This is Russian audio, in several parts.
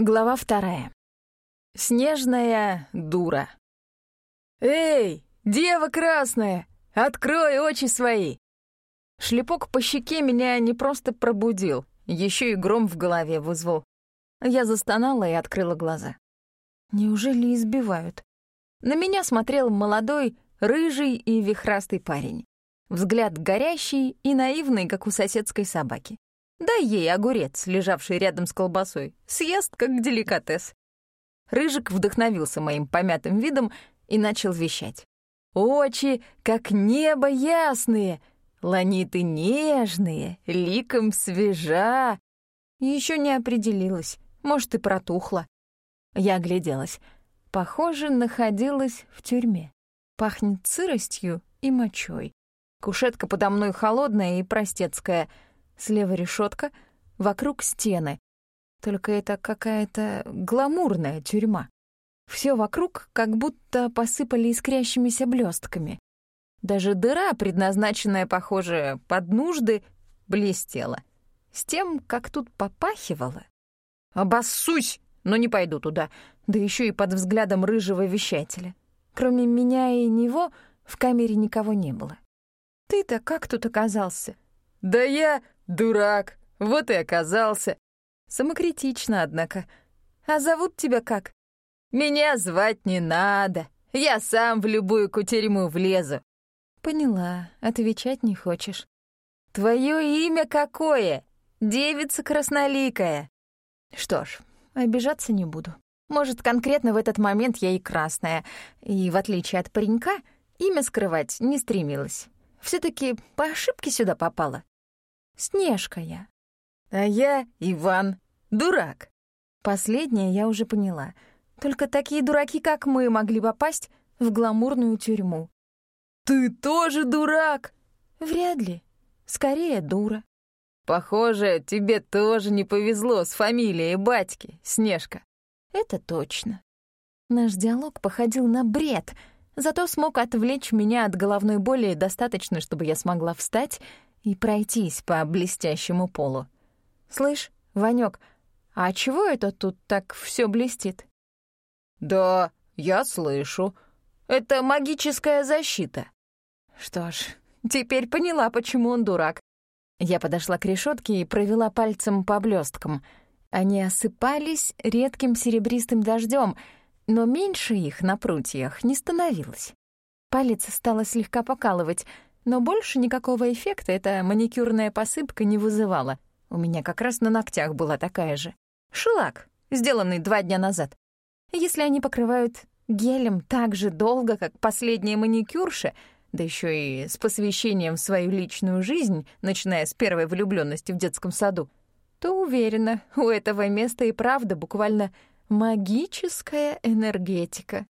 Глава вторая. Снежная дура. «Эй, дева красная, открой очи свои!» Шлепок по щеке меня не просто пробудил, еще и гром в голове вызвал. Я застонала и открыла глаза. Неужели избивают? На меня смотрел молодой, рыжий и вихрастый парень. Взгляд горящий и наивный, как у соседской собаки. Дай ей огурец, лежавший рядом с колбасой. Съест, как деликатес. Рыжик вдохновился моим помятым видом и начал вещать. «Очи, как небо ясные, ланиты нежные, ликом свежа». Еще не определилась, может, и протухла. Я огляделась. Похоже, находилась в тюрьме. Пахнет сыростью и мочой. Кушетка подо мной холодная и простецкая. Слева решетка, вокруг стены. Только это какая-то гламурная тюрьма. Все вокруг как будто посыпали искрящимися блестками. Даже дыра, предназначенная, похоже, под нужды, блестела. С тем, как тут попахивало. Обоссусь, но не пойду туда, да еще и под взглядом рыжего вещателя. Кроме меня и него в камере никого не было. Ты-то как тут оказался? Да я дурак, вот и оказался. Самокритично, однако. А зовут тебя как? Меня звать не надо. Я сам в любую кутерьму влезу. Поняла, отвечать не хочешь. Твое имя какое? Девица красноликая. Что ж, обижаться не буду. Может, конкретно в этот момент я и красная, и, в отличие от паренька, имя скрывать не стремилась. все таки по ошибке сюда попала. Снежка я. А я Иван, дурак. Последнее я уже поняла. Только такие дураки, как мы, могли попасть в гламурную тюрьму. Ты тоже дурак? Вряд ли. Скорее, дура. Похоже, тебе тоже не повезло с фамилией батьки, Снежка. Это точно. Наш диалог походил на бред, зато смог отвлечь меня от головной боли достаточно, чтобы я смогла встать и пройтись по блестящему полу. «Слышь, Ванёк, а чего это тут так все блестит?» «Да, я слышу. Это магическая защита». Что ж, теперь поняла, почему он дурак. Я подошла к решетке и провела пальцем по блесткам. Они осыпались редким серебристым дождем, но меньше их на прутьях не становилось. Палец стало слегка покалывать, но больше никакого эффекта эта маникюрная посыпка не вызывала. У меня как раз на ногтях была такая же. Шелак, сделанный два дня назад. Если они покрывают гелем так же долго, как последняя маникюрша, да еще и с посвящением в свою личную жизнь, начиная с первой влюбленности в детском саду, то уверена, у этого места и правда буквально магическая энергетика.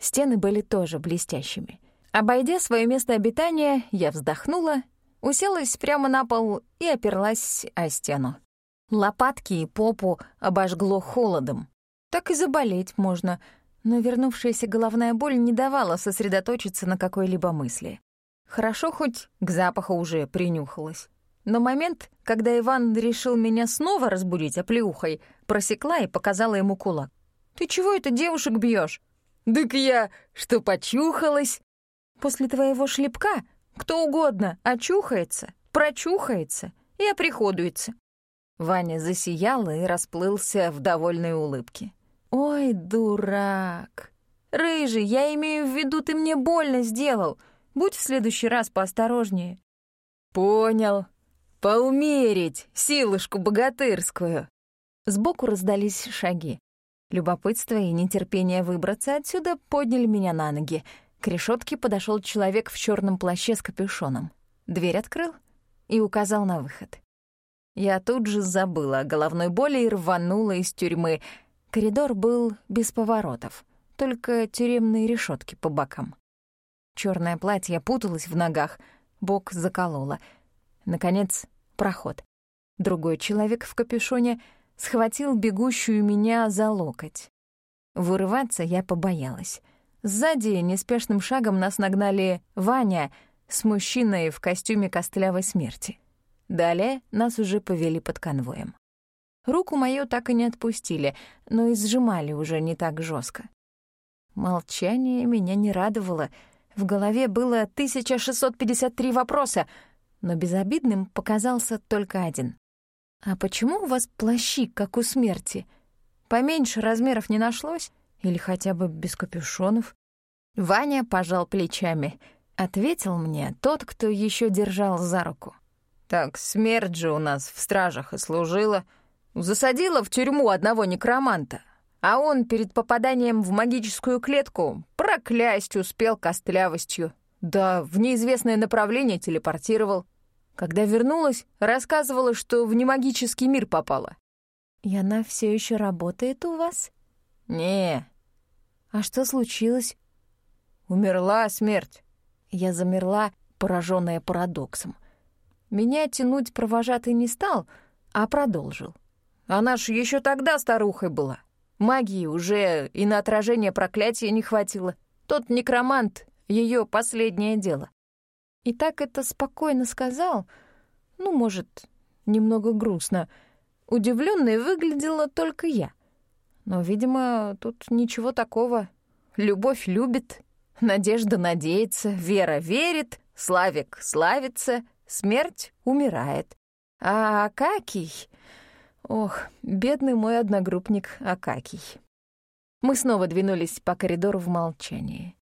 Стены были тоже блестящими. Обойдя свое место обитания, я вздохнула Уселась прямо на пол и оперлась о стену. Лопатки и попу обожгло холодом. Так и заболеть можно, но вернувшаяся головная боль не давала сосредоточиться на какой-либо мысли. Хорошо хоть к запаху уже принюхалась. Но момент, когда Иван решил меня снова разбудить оплеухой, просекла и показала ему кулак. «Ты чего это девушек бьешь? «Дык я, что почухалась!» «После твоего шлепка кто угодно очухается, прочухается и оприходуется. Ваня засиял и расплылся в довольной улыбке. «Ой, дурак! Рыжий, я имею в виду, ты мне больно сделал. Будь в следующий раз поосторожнее». «Понял. Поумерить силушку богатырскую». Сбоку раздались шаги. Любопытство и нетерпение выбраться отсюда подняли меня на ноги — к решетке подошел человек в черном плаще с капюшоном. Дверь открыл и указал на выход. Я тут же забыла о головной боли и рванула из тюрьмы. Коридор был без поворотов, только тюремные решетки по бокам. Черное платье путалось в ногах, бок закололо. Наконец, проход. Другой человек в капюшоне схватил бегущую меня за локоть. Вырываться я побоялась. Сзади неспешным шагом нас нагнали Ваня с мужчиной в костюме костлявой смерти. Далее нас уже повели под конвоем. Руку мою так и не отпустили, но и сжимали уже не так жестко. Молчание меня не радовало. В голове было 1653 вопроса, но безобидным показался только один. «А почему у вас плащи, как у смерти? Поменьше размеров не нашлось? Или хотя бы без капюшонов?» Ваня пожал плечами. Ответил мне тот, кто еще держал за руку. «Так смерть же у нас в стражах и служила. Засадила в тюрьму одного некроманта, а он перед попаданием в магическую клетку проклясть успел костлявостью. Да, в неизвестное направление телепортировал. Когда вернулась, рассказывала, что в немагический мир попала. «И она все еще работает у вас?» «Не». «А что случилось?» «Умерла смерть». Я замерла, пораженная парадоксом. Меня тянуть провожатый не стал, а продолжил. Она ж еще тогда старухой была. Магии уже и на отражение проклятия не хватило. Тот некромант — ее последнее дело. И так это спокойно сказал, ну, может, немного грустно. Удивленной выглядела только я. Но, видимо, тут ничего такого. Любовь любит, надежда надеется, вера верит, Славик славится, смерть умирает. А Акакий... Ох, бедный мой одногруппник Акакий. Мы снова двинулись по коридору в молчании.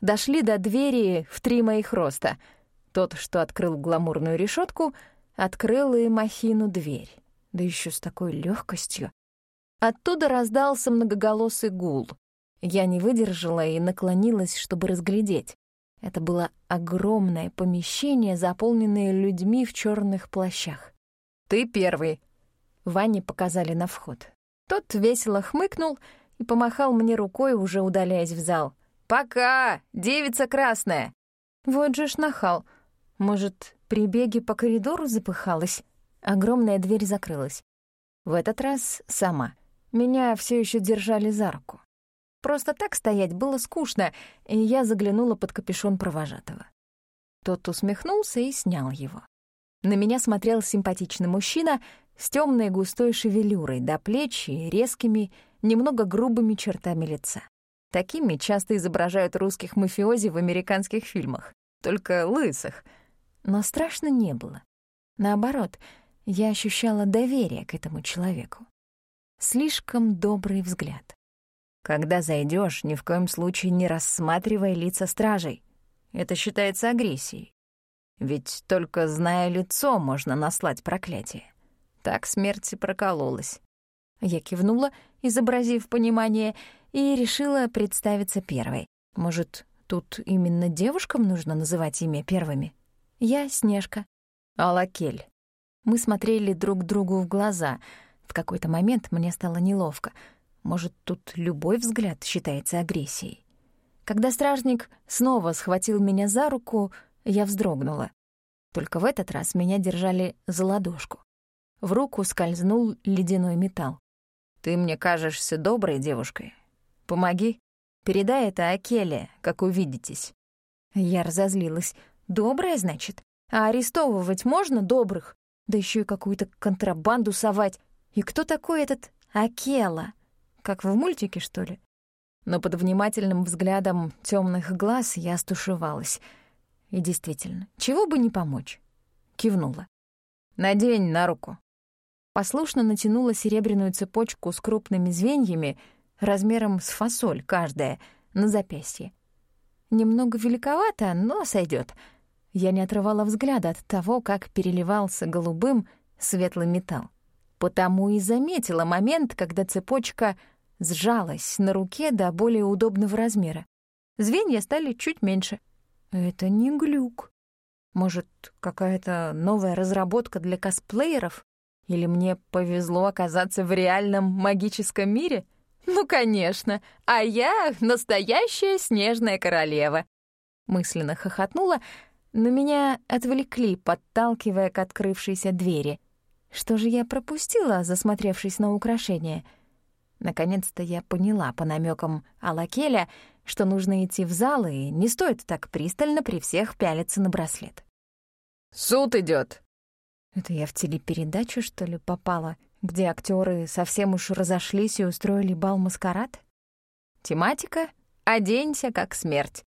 Дошли до двери в три моих роста. Тот, что открыл гламурную решетку, открыл и махину дверь. Да еще с такой легкостью. Оттуда раздался многоголосый гул. Я не выдержала и наклонилась, чтобы разглядеть. Это было огромное помещение, заполненное людьми в черных плащах. «Ты первый», Ване показали на вход. Тот весело хмыкнул и помахал мне рукой, уже удаляясь в зал. «Пока! Девица красная!» Вот же ж нахал. Может, при беге по коридору запыхалась? Огромная дверь закрылась. В этот раз сама. Меня все еще держали за руку. Просто так стоять было скучно, и я заглянула под капюшон провожатого. Тот усмехнулся и снял его. На меня смотрел симпатичный мужчина с темной густой шевелюрой до плеч и резкими, немного грубыми чертами лица. Такими часто изображают русских мафиози в американских фильмах, только лысых. Но страшно не было. Наоборот, я ощущала доверие к этому человеку. Слишком добрый взгляд. Когда зайдешь, ни в коем случае не рассматривай лица стражей. Это считается агрессией. Ведь только зная лицо, можно наслать проклятие. Так смерть и прокололась. Я кивнула, изобразив понимание, и решила представиться первой. Может, тут именно девушкам нужно называть имя первыми? Я Снежка. Алакель. Мы смотрели друг другу в глаза. В какой-то момент мне стало неловко. Может, тут любой взгляд считается агрессией. Когда стражник снова схватил меня за руку, я вздрогнула. Только в этот раз меня держали за ладошку. В руку скользнул ледяной металл. «Ты мне кажешься доброй девушкой. Помоги. Передай это Акеле, как увидитесь». Я разозлилась. «Добрая, значит? А арестовывать можно добрых? Да еще и какую-то контрабанду совать. И кто такой этот Акела? Как в мультике, что ли?» Но под внимательным взглядом темных глаз я стушевалась. И действительно, чего бы не помочь? Кивнула. «Надень на руку». Послушно натянула серебряную цепочку с крупными звеньями, размером с фасоль каждая, на запястье. Немного великовато, но сойдет. Я не отрывала взгляда от того, как переливался голубым светлый металл. Потому и заметила момент, когда цепочка сжалась на руке до более удобного размера. Звенья стали чуть меньше. Это не глюк. Может, какая-то новая разработка для косплееров? Или мне повезло оказаться в реальном магическом мире? Ну, конечно, а я настоящая снежная королева. Мысленно хохотнула, но меня отвлекли, подталкивая к открывшейся двери. Что же я пропустила, засмотревшись на украшение? Наконец-то я поняла по намекам Алакеля, что нужно идти в зал, и не стоит так пристально при всех пялиться на браслет. «Суд идет, это я в телепередачу, что ли, попала? где актеры совсем уж разошлись и устроили бал-маскарад? Тематика «Оденься, как смерть».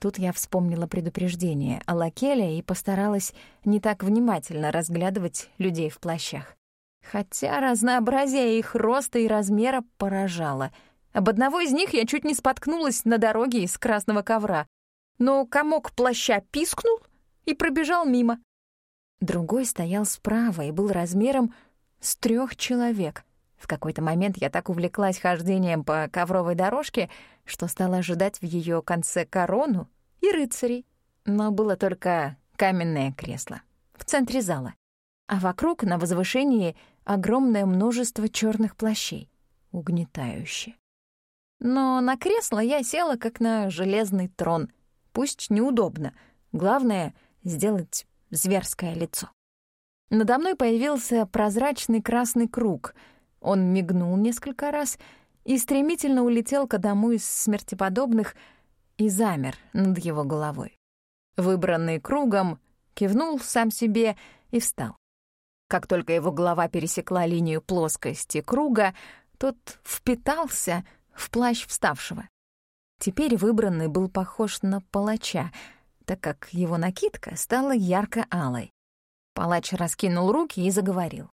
Тут я вспомнила предупреждение о Лакеле и постаралась не так внимательно разглядывать людей в плащах. Хотя разнообразие их роста и размера поражало. Об одного из них я чуть не споткнулась на дороге из красного ковра. Но комок плаща пискнул и пробежал мимо. Другой стоял справа и был размером с трех человек. В какой-то момент я так увлеклась хождением по ковровой дорожке, что стала ожидать в ее конце корону и рыцарей. Но было только каменное кресло в центре зала. А вокруг, на возвышении, огромное множество черных плащей. Угнетающе. Но на кресло я села, как на железный трон. Пусть неудобно. Главное — сделать зверское лицо. Надо мной появился прозрачный красный круг. Он мигнул несколько раз и стремительно улетел к одному из смертеподобных и замер над его головой. Выбранный кругом, кивнул сам себе и встал. Как только его голова пересекла линию плоскости круга, тот впитался в плащ вставшего. Теперь выбранный был похож на палача, так как его накидка стала ярко-алой. Палач раскинул руки и заговорил.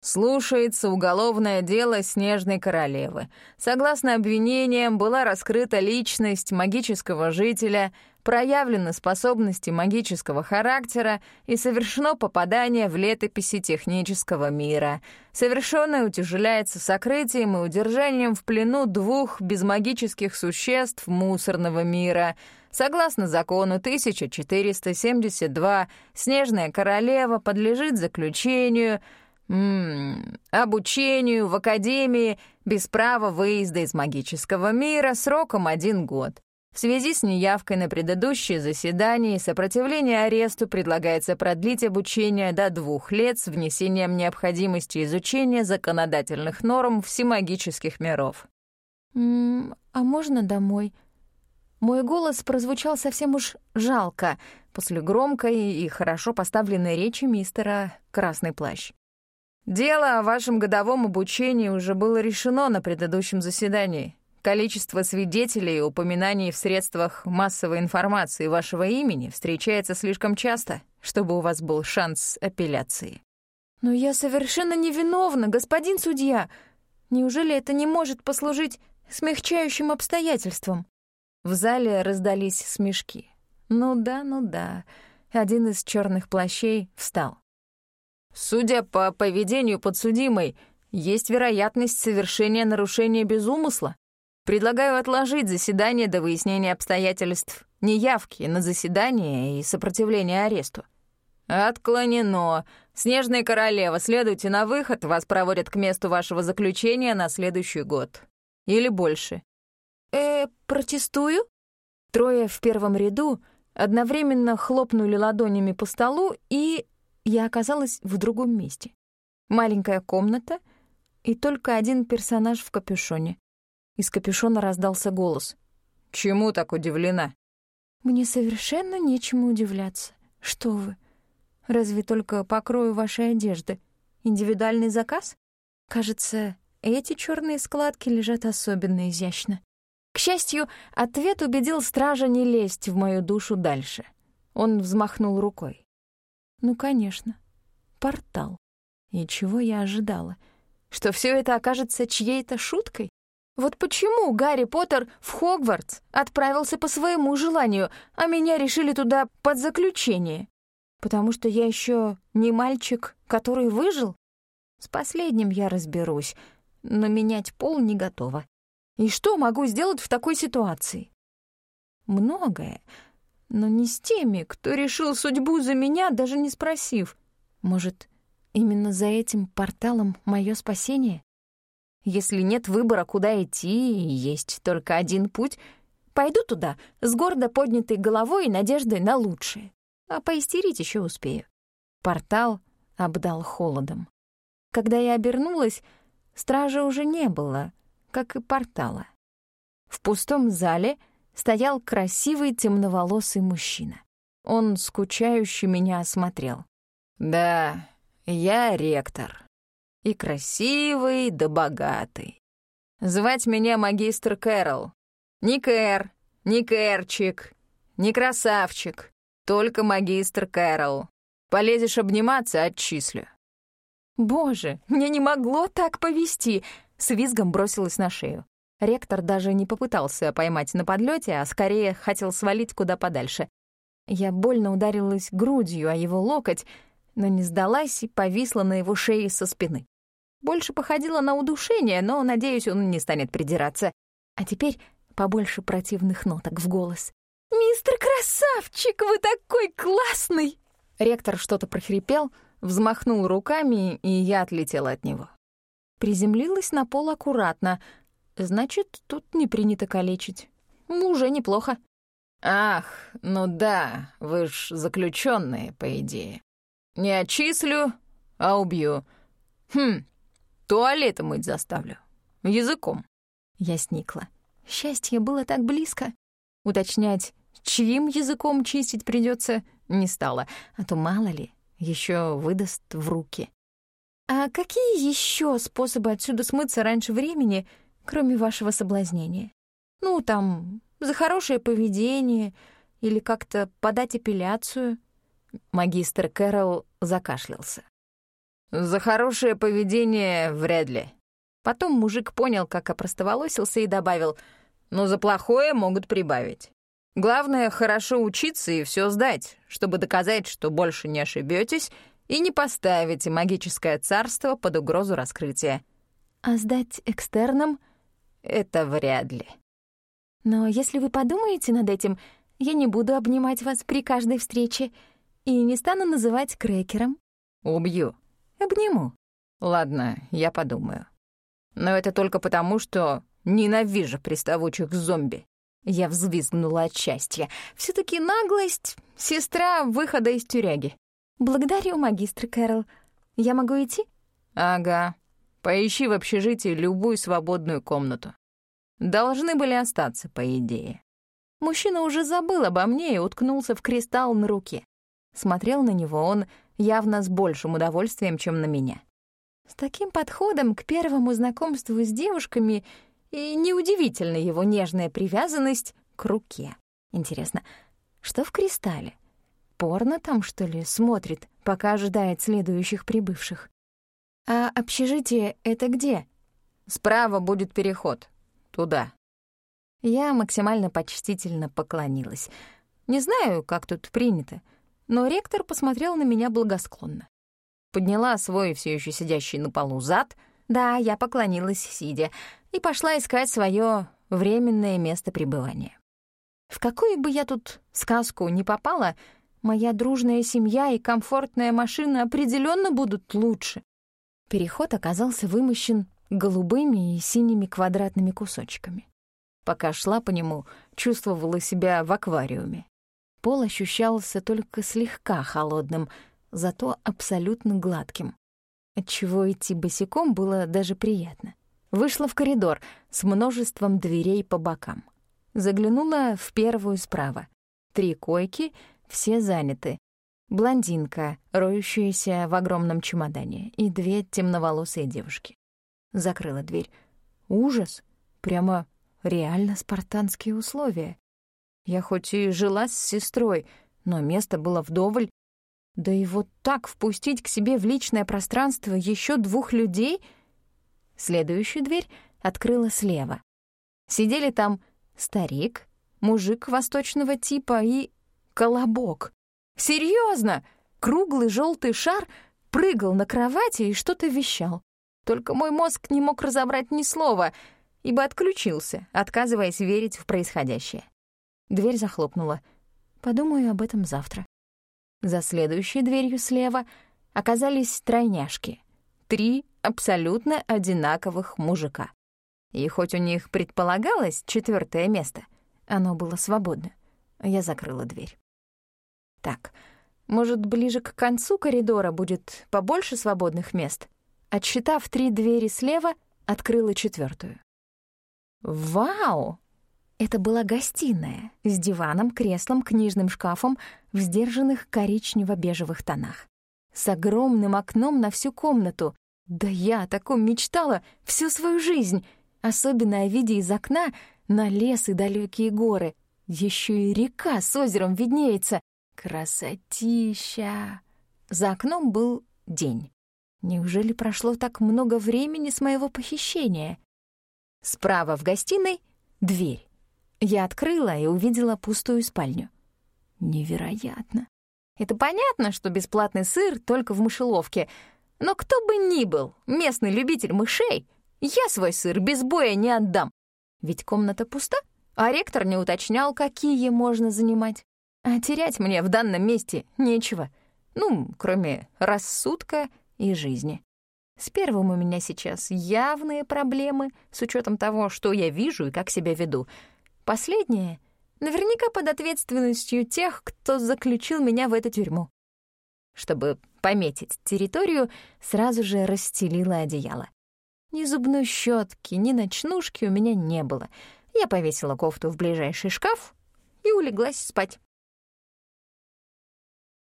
Слушается уголовное дело Снежной Королевы. Согласно обвинениям, была раскрыта личность магического жителя, проявлены способности магического характера и совершено попадание в летописи технического мира. Совершенное утяжеляется сокрытием и удержанием в плену двух безмагических существ мусорного мира — Согласно закону 1472, Снежная Королева подлежит заключению, м -м, обучению в Академии без права выезда из магического мира сроком один год. В связи с неявкой на предыдущее заседание и сопротивление аресту предлагается продлить обучение до двух лет с внесением необходимости изучения законодательных норм всемагических миров. «М -м, «А можно домой?» Мой голос прозвучал совсем уж жалко после громкой и хорошо поставленной речи мистера «Красный плащ». «Дело о вашем годовом обучении уже было решено на предыдущем заседании. Количество свидетелей и упоминаний в средствах массовой информации вашего имени встречается слишком часто, чтобы у вас был шанс апелляции». «Но я совершенно невиновна, господин судья. Неужели это не может послужить смягчающим обстоятельством?» В зале раздались смешки. Ну да, ну да. Один из черных плащей встал. Судя по поведению подсудимой, есть вероятность совершения нарушения без умысла. Предлагаю отложить заседание до выяснения обстоятельств неявки на заседание и сопротивления аресту. Отклонено. Снежная королева, следуйте на выход, вас проводят к месту вашего заключения на следующий год. Или больше. «Э, протестую?» Трое в первом ряду одновременно хлопнули ладонями по столу, и я оказалась в другом месте. Маленькая комната и только один персонаж в капюшоне. Из капюшона раздался голос. «Чему так удивлена?» «Мне совершенно нечему удивляться. Что вы? Разве только покрою вашей одежды. Индивидуальный заказ? Кажется, эти черные складки лежат особенно изящно». К счастью, ответ убедил стража не лезть в мою душу дальше. Он взмахнул рукой. Ну, конечно, портал. И чего я ожидала? Что все это окажется чьей-то шуткой? Вот почему Гарри Поттер в Хогвартс отправился по своему желанию, а меня решили туда под заключение? Потому что я еще не мальчик, который выжил? С последним я разберусь, но менять пол не готова. И что могу сделать в такой ситуации? Многое, но не с теми, кто решил судьбу за меня, даже не спросив. Может, именно за этим порталом мое спасение? Если нет выбора, куда идти, есть только один путь, пойду туда с гордо поднятой головой и надеждой на лучшее. А поистерить еще успею. Портал обдал холодом. Когда я обернулась, стража уже не было — как и портала. В пустом зале стоял красивый темноволосый мужчина. Он скучающе меня осмотрел. «Да, я ректор. и красивый да богатый. Звать меня магистр Кэрол. Не Кэр, не Кэрчик, не красавчик, только магистр Кэрол. Полезешь обниматься — отчислю». «Боже, мне не могло так повести!» С визгом бросилась на шею. Ректор даже не попытался поймать на подлете, а скорее хотел свалить куда подальше. Я больно ударилась грудью о его локоть, но не сдалась и повисла на его шее со спины. Больше походило на удушение, но, надеюсь, он не станет придираться. А теперь побольше противных ноток в голос. «Мистер Красавчик, вы такой классный!» Ректор что-то прохрипел, взмахнул руками, и я отлетела от него. Приземлилась на пол аккуратно. Значит, тут не принято калечить. Уже неплохо. «Ах, ну да, вы ж заключенные, по идее. Не отчислю, а убью. Хм, туалеты мыть заставлю. Языком». Я сникла. Счастье было так близко. Уточнять, чьим языком чистить придется, не стало, а то мало ли, еще выдаст в руки. А какие еще способы отсюда смыться раньше времени, кроме вашего соблазнения? Ну, там, за хорошее поведение или как-то подать апелляцию? Магистр Кэрол закашлялся. «За хорошее поведение вряд ли». Потом мужик понял, как опростоволосился и добавил, «Но за плохое могут прибавить. Главное — хорошо учиться и все сдать, чтобы доказать, что больше не ошибетесь и не поставите магическое царство под угрозу раскрытия». «А сдать экстерном?» «Это вряд ли». Но если вы подумаете над этим, я не буду обнимать вас при каждой встрече и не стану называть крекером. Убью. Обниму. Ладно, я подумаю. Но это только потому, что ненавижу приставучих зомби. Я взвизгнула от счастья. все таки наглость — сестра выхода из тюряги. Благодарю, магистр Кэрол. Я могу идти? Ага. Поищи в общежитии любую свободную комнату. Должны были остаться, по идее. Мужчина уже забыл обо мне и уткнулся в кристалл на руке. Смотрел на него он явно с большим удовольствием, чем на меня. С таким подходом к первому знакомству с девушками и неудивительна его нежная привязанность к руке. Интересно, что в кристалле? Порно там, что ли, смотрит, пока ожидает следующих прибывших? А общежитие — это где? Справа будет переход, Туда». Я максимально почтительно поклонилась. Не знаю, как тут принято, но ректор посмотрел на меня благосклонно. Подняла свой все еще сидящий на полу зад, да, я поклонилась сидя, и пошла искать свое временное место пребывания. В какую бы я тут сказку ни попала, моя дружная семья и комфортная машина определенно будут лучше. Переход оказался вымощен голубыми и синими квадратными кусочками. Пока шла по нему, чувствовала себя в аквариуме. Пол ощущался только слегка холодным, зато абсолютно гладким. Отчего идти босиком было даже приятно. Вышла в коридор с множеством дверей по бокам. Заглянула в первую справа. Три койки, все заняты. Блондинка, роющаяся в огромном чемодане, и две темноволосые девушки закрыла дверь. Ужас! Прямо реально спартанские условия. Я хоть и жила с сестрой, но место было вдоволь. Да и вот так впустить к себе в личное пространство еще двух людей? Следующую дверь открыла слева. Сидели там старик, мужик восточного типа и колобок. Серьезно! Круглый желтый шар прыгал на кровати и что-то вещал. Только мой мозг не мог разобрать ни слова, ибо отключился, отказываясь верить в происходящее. Дверь захлопнула. Подумаю об этом завтра. За следующей дверью слева оказались тройняшки. Три абсолютно одинаковых мужика. И хоть у них предполагалось четвертое место, оно было свободно. Я закрыла дверь. Так, может, ближе к концу коридора будет побольше свободных мест? Отсчитав три двери слева, открыла четвертую. Вау! Это была гостиная с диваном, креслом, книжным шкафом в сдержанных коричнево-бежевых тонах. С огромным окном на всю комнату, Да я о таком мечтала всю свою жизнь, особенно о виде из окна на лес и далекие горы. Еще и река с озером виднеется. Красотища! За окном был день. Неужели прошло так много времени с моего похищения? Справа в гостиной — дверь. Я открыла и увидела пустую спальню. Невероятно. Это понятно, что бесплатный сыр только в мышеловке, но кто бы ни был местный любитель мышей, я свой сыр без боя не отдам. Ведь комната пуста, а ректор не уточнял, какие можно занимать. А терять мне в данном месте нечего. Ну, кроме рассудка и жизни. С первым у меня сейчас явные проблемы с учетом того, что я вижу и как себя веду. Последнее наверняка под ответственностью тех, кто заключил меня в эту тюрьму. Чтобы пометить территорию, сразу же расстелила одеяло. Ни зубной щетки, ни ночнушки у меня не было. Я повесила кофту в ближайший шкаф и улеглась спать.